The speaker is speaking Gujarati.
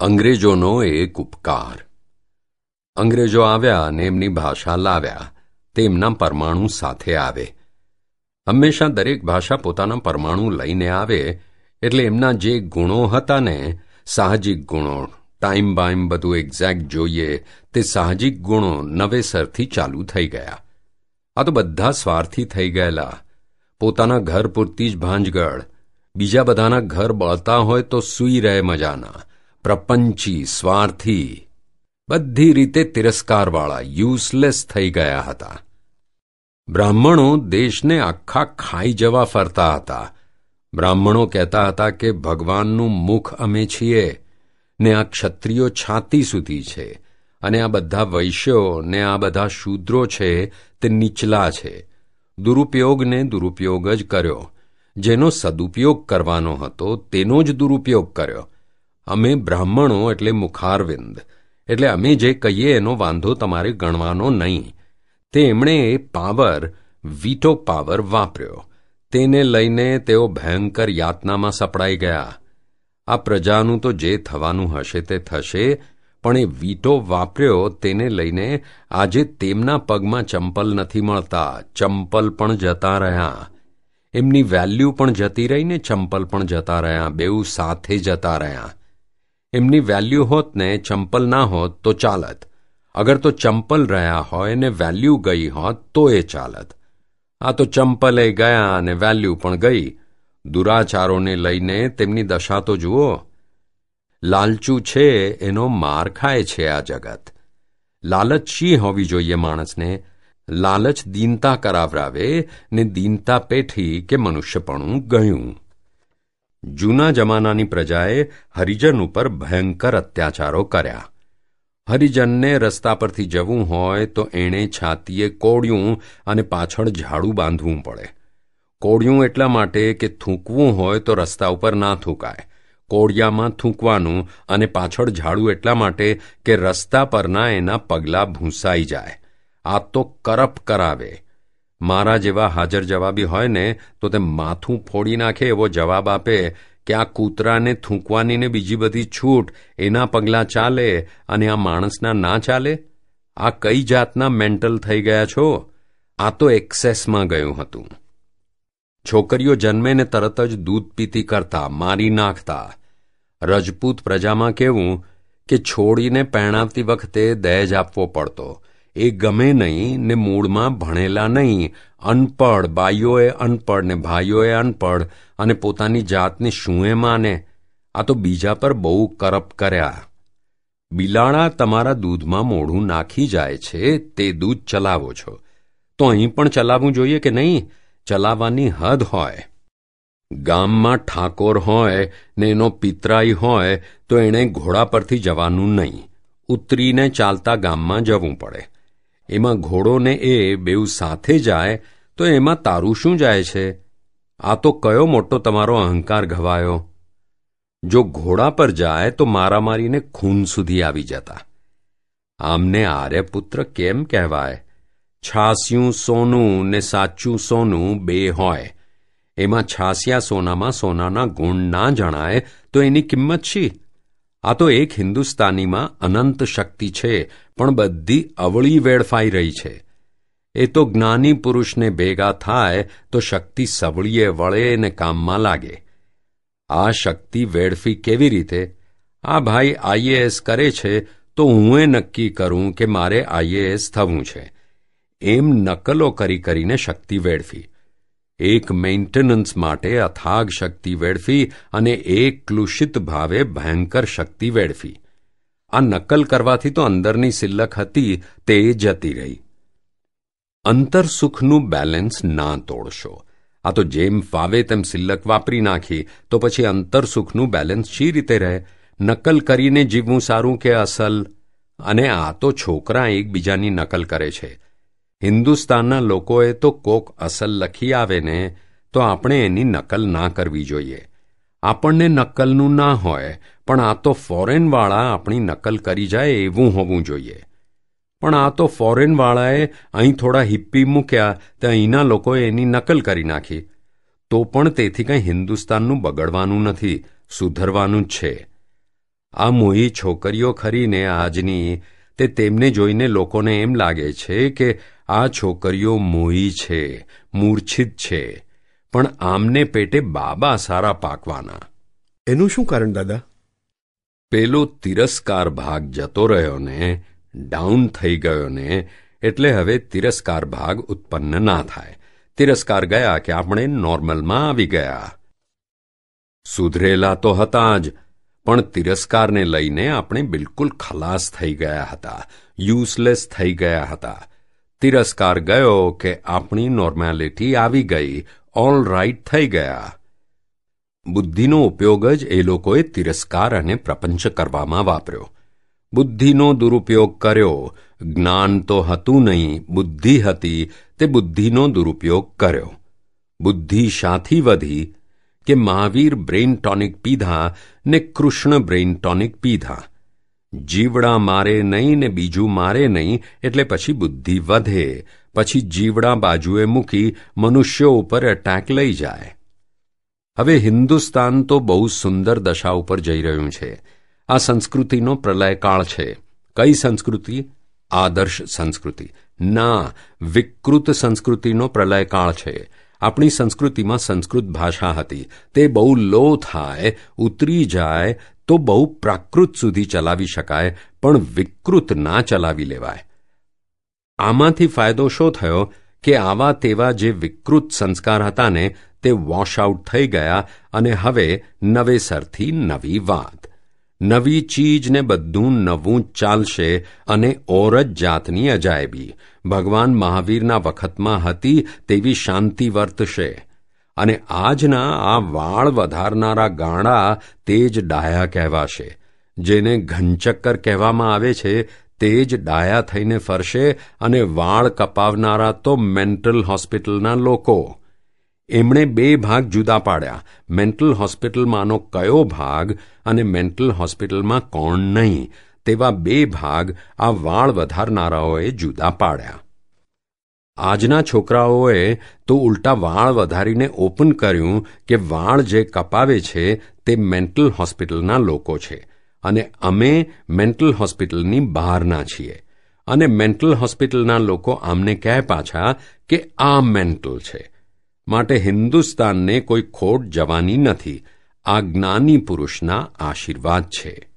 અંગ્રેજોનો એક ઉપકાર. અંગ્રેજો આવ્યા અને એમની ભાષા લાવ્યા. તેમના પરમાણુ સાથે આવે. હંમેશા દરેક ભાષા પોતાના પરમાણુ લઈને આવે, એટલે એમના જે ગુણો હતા ને, સાહજિક ગુણો ટાઈમ બાઈમ બધું એક્ઝેક્ટ જોઈએ, તે સાહજિક ગુણો નવેસરથી ચાલુ થઈ ગયા. આ તો બધા સ્વાર્થી થઈ ગયેલા. પોતાના ઘર પૂરતી જ ભાંજગળ. બીજા બધાના ઘર બળતા હોય તો સૂઈ રહે મજાના. પ્રપંચી સ્વાર્થી. બધી રીતે તિરસ્કારવાળા યુઝલેસ થઈ ગયા હતા. બ્રાહ્મણો દેશને આખા ખાઈ જવા ફરતા હતા. બ્રાહ્મણો કહેતા હતા કે, ભગવાનનું મુખ અમે છીએ, ને આ ક્ષત્રિયો છાતી સુધી છે, અને આ બધા વૈશ્યો, ને આ બધા શૂદ્રો છે, તે નીચલા છે. દુરુપયોગને દુરુપયોગ જ કર્યો. જેનો સદુપયોગ કરવાનો હતો, તેનો જ દુરુપયોગ કર્યો. અમે બ્રાહ્મણો એટલે મુખારવિંદ. એટલે અમે જે કહીએ એનો વાંધો તમારે ગણવાનો નહીં. તે એમણે એ પાવર, વીટો પાવર વાપર્યો. તેને લઈને તેઓ ભયંકર યાતનામાં સપડાઈ ગયા. આ પ્રજાનું તો જે થવાનું હશે તે થશે, પણ એ વીટો વાપર્યો તેને લઈને આજે તેમના પગમાં ચંપલ નથી મળતા. ચંપલ પણ જતા રહ્યા. એમની વેલ્યુ પણ જતી રહીને ચંપલ પણ જતા રહ્યા. બેઉ સાથે જતા રહ્યા. એમની વેલ્યુ હોત ને, ચંપલ ના હોત, તો ચાલત. અગર તો ચંપલ રહ્યા હોય ને વેલ્યુ ગઈ હોત, તો એ ચાલત. આ તો ચંપલે ગયા અને વેલ્યુ પણ ગઈ. દુરાચારોને લઈને તેમની દશા તો જુઓ. લાલચુ છે, એનો માર ખાય છે આ જગત. લાલચ શી હોવી જોઈએ માણસને? લાલચ દીનતા કરાવરાવે ને દીનતા પેઠી કે મનુષ્યપણું ગયું. જૂના જમાનાની પ્રજાએ હરિજન ઉપર ભયંકર અત્યાચારો કર્યા. હરિજનને રસ્તા પરથી જવું હોય તો એણે છાતીએ કોળિયું અને પાછળ ઝાડુ બાંધવું પડે. કોળિયું એટલા માટે કે થૂંકવું હોય તો રસ્તા ઉપર ના થૂંકાય. કોળિયામાં થૂંકવાનું અને પાછળ ઝાડુ એટલા માટે કે રસ્તા પરના એના પગલાં ભૂંસાઈ જાય. આ તો કરપ કરાવે. મારા જેવા હાજર જવાબી હોય ને, તો તે માથું ફોડી નાખે એવો જવાબ આપે કે આ કૂતરાને થૂંકવાની ને બીજી બધી છૂટ, એના પગલાં ચાલે અને આ માણસના ના ચાલે? આ કઈ જાતના મેન્ટલ થઈ ગયા છો? આ તો એક્સેસમાં ગયું હતું. છોકરીઓ જન્મે ને તરત જ દૂધ પીતી કરતા, મારી નાખતા. રજપૂત પ્રજામાં કેવું કે છોડીને પહેણાવતી વખતે દહેજ આપવો પડતો. એ ગમે નહીં ને મૂળમાં ભણેલા નહીં. અનપઢ, બાઈઓએ અનપઢ ને ભાઈઓએ અનપઢ અને પોતાની જાતને શું એ માને? આ તો બીજા પર બહુ કરપ કર્યા. બિલાડા તમારા દૂધમાં મોઢું નાખી જાય છે, તે દૂધ ચલાવો છો. તો અહીં પણ ચલાવવું જોઈએ કે નહીં? ચલાવવાની હદ હોય. ગામમાં ઠાકોર હોય ને એનો પિતરાઈ હોય તો એણે ઘોડા પરથી જવાનું નહીં. ઉતરીને ચાલતા ગામમાં જવું પડે. એમાં ઘોડો ને એ બેઉ સાથે જાય, તો એમાં તારું શું જાય છે? આ તો કયો મોટો તમારો અહંકાર ઘવાયો? જો ઘોડા પર જાય, તો મારામારીને ખૂન સુધી આવી જતા. આમને આર્યપુત્ર કેમ કહેવાય? છાસ્યું સોનું ને સાચું સોનું બે હોય. એમાં છાસ્યા સોનામાં સોનાના ગુણ ના જણાય, તો એની કિંમત શી? આ તો એક હિન્દુસ્તાનીમાં અનંત શક્તિ છે, પણ બધી અવળી વેડફાઈ રહી છે. એ તો જ્ઞાની પુરુષને ભેગા થાય તો શક્તિ સવળીએ વળે ને કામમાં લાગે. આ શક્તિ વેડફી કેવી રીતે? આ ભાઈ આઈએએસ કરે છે તો હું એ નક્કી કરું કે મારે આઈએએસ થવું છે. એમ નકલો કરી કરીને શક્તિ વેડફી. એક મેન્ટેનન્સ માટે અથાગ શક્તિ વેડફી અને એક ક્લુષિત ભાવે ભયંકર શક્તિ વેડફી. આ નકલ કરવાથી તો અંદરની સિલ્લક હતી, તે જતી રહી. અંતર સુખનું બેલેન્સ ના તોડશો. આ તો જેમ ફાવે તેમ સિલ્લક વાપરી નાખી, તો પછી અંતરસુખનું બેલેન્સ શી રીતે રહે? નકલ કરીને જીવવું સારું કે અસલ? અને આ તો છોકરા એકબીજાની નકલ કરે છે. હિન્દુસ્તાનના લોકોએ તો કોક અસલ લખી આવે ને, તો આપણે એની નકલ ના કરવી જોઈએ. આપણને નકલનું ના હોય, પણ આ તો ફોરેનવાળા આપણી નકલ કરી જાય એવું હોવું જોઈએ. પણ આ તો ફોરેનવાળાએ અહીં થોડા હિપ્પી મૂક્યા, તે અહીંના લોકોએ એની નકલ કરી નાખી. તો પણ તેથી કંઈ હિન્દુસ્તાનનું બગડવાનું નથી, સુધરવાનું જ છે. આ મોહી છોકરીઓ ખરીને આજની, તે તેમને જોઈને લોકોને એમ લાગે છે કે આ છોકરીઓ મોહી છે મૂર્છિત છે પણ આમને પેટે બાબા સારા પાકવાના. એનું શું કારણ દાદા? પેલો તિરસ્કાર ભાગ જતો રહ્યો ને ડાઉન થઈ ગયો ને એટલે હવે તિરસ્કાર ભાગ ઉત્પન્ન ના થાય. તિરસ્કાર ગયા કે આપણે નોર્મલમાં આવી ગયા. સુધરેલા તો હતા જ પણ તિરસ્કારને લઈને આપણે બિલકુલ ખલાસ થઈ ગયા હતા યુઝલેસ થઈ ગયા હતા. તિરસ્કાર ગયો કે આપણી નોર્માલિટી આવી ગઈ ઓલ રાઇટ થઈ ગયા. બુદ્ધિનો ઉપયોગ જ એ લોકોએ તિરસ્કાર અને પ્રપંચ કરવામાં વાપર્યો. બુદ્ધિનો દુરુપયોગ કર્યો. જ્ઞાન તો હતું નહીં, બુદ્ધિ હતી, તે બુદ્ધિનો દુરુપયોગ કર્યો. બુદ્ધિ શાથી વધી કે મહાવીર બ્રેઇન ટોનિક પીધા ને કૃષ્ણ બ્રેઇન ટોનિક પીધા. જીવડા મારે નહીં ને બીજું મારે નહીં, એટલે પછી બુદ્ધિ વધે. પછી જીવડા બાજુએ મૂકી મનુષ્યો ઉપર એટેક લઈ જાય. હવે હિન્દુસ્તાન તો બહુ સુંદર દશા ઉપર જઈ રહ્યું છે. આ સંસ્કૃતિનો પ્રલયકાળ છે. કઈ સંસ્કૃતિ? આદર્શ સંસ્કૃતિ. ના, વિકૃત સંસ્કૃતિનો પ્રલયકાળ છે. આપણી સંસ્કૃતિમાં સંસ્કૃત ભાષા હતી. તે બહુ લો થાય, ઉતરી જાય તો બહુ પ્રાકૃત સુધી ચલાવી શકાય, પણ વિકૃત ના ચલાવી લેવાય. આમાંથી ફાયદો શો થયો કે આવા તેવા જે વિકૃત સંસ્કાર હતા ને, તે વોશ આઉટ થઈ ગયા અને હવે નવેસરથી નવી વાત નવી ચીજને બધું નવું ચાલશે અને ઓર જ જાતની અજાયબી. ભગવાન મહાવીરના વખતમાં હતી તેવી શાંતિ વર્તશે. અને આજના આ વાળ વધારનારા ગાણા તે જ ડાયા કહેવાશે. જેને ઘનચક્કર કહેવામાં આવે છે તે જ ડાયા થઈને ફરશે અને વાળ કપાવનારા તો મેન્ટલ હોસ્પિટલના લોકો. એમણે બે ભાગ જુદા પાડ્યા. મેન્ટલ હોસ્પિટલમાંનો કયો ભાગ અને મેન્ટલ હોસ્પિટલમાં કોણ નહીં, તેવા બે ભાગ આ વાળ વધારનારાઓએ જુદા પાડ્યા. આજના છોકરાઓએ તો ઉલટા વાળ વધારીને ઓપન કર્યું કે વાળ જે કપાવે છે તે મેન્ટલ હોસ્પિટલના લોકો છે. અને અમે મેન્ટલ હોસ્પિટલની બહારના છીએ. અને મેન્ટલ હોસ્પિટલના લોકો આમને કહે પાછા કે આ મેન્ટલ છે. માટે હિન્દુસ્તાનને કોઈ ખોટ જવાની નથી. આ જ્ઞાની પુરુષના આશીર્વાદ છે.